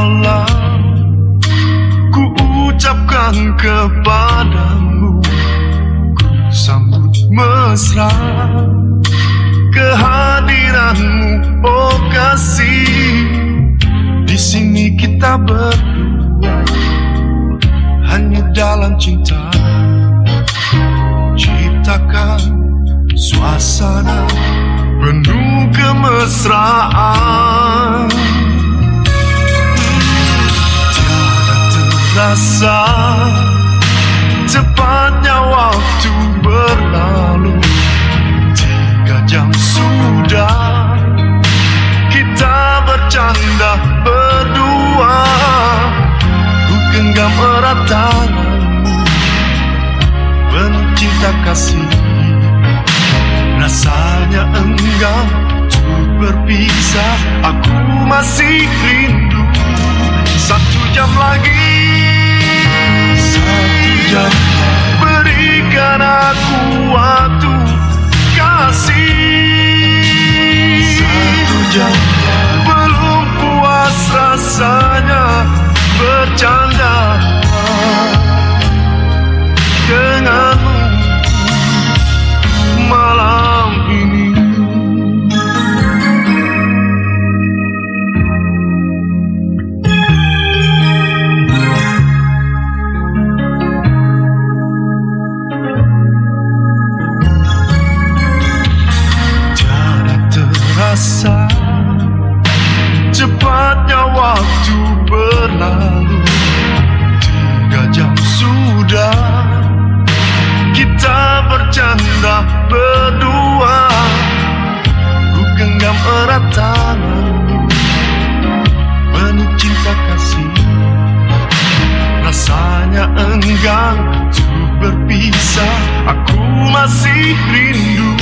malam Ku ucapkan kepadamu Ku sambut mesra Kehadiranmu. Oh kasih Di sini kita berdua Hanya dalam cinta. Ciptakan suasana penuh kemesraan. Rasa. Cepatnya waktu berlalu. Tiga jam sudah. Kita bercanda berdua. Ku genggam erat tanganmu. Penuh cinta kasih. Rasanya enggan untuk berpisah. Aku masih rindu. Satu jam lagi Manacú. Terasa Cepatnya waktu berlalu. Tiga jam sudah. Kita bercanda berdua. Ku genggam erat tanganmu Penuh cinta kasih. Rasanya enggan untuk berpisah. Aku masih rindu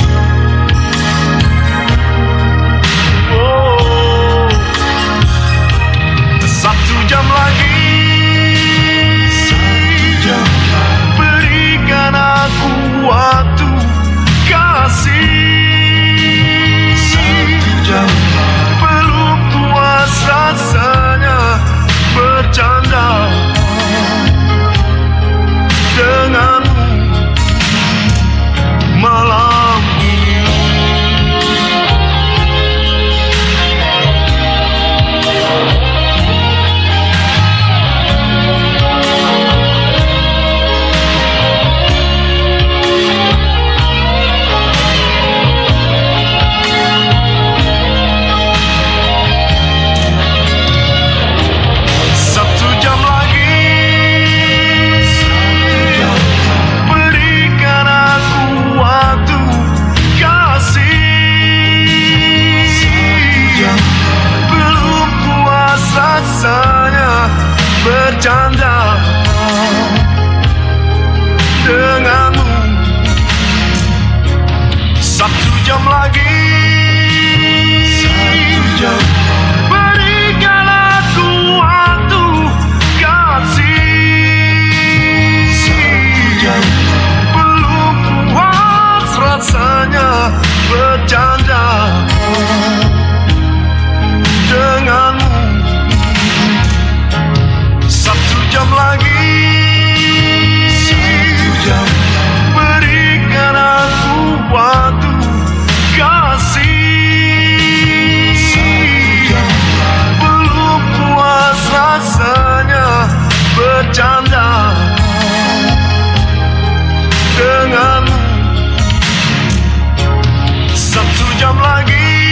Dengan Satu jam lagi.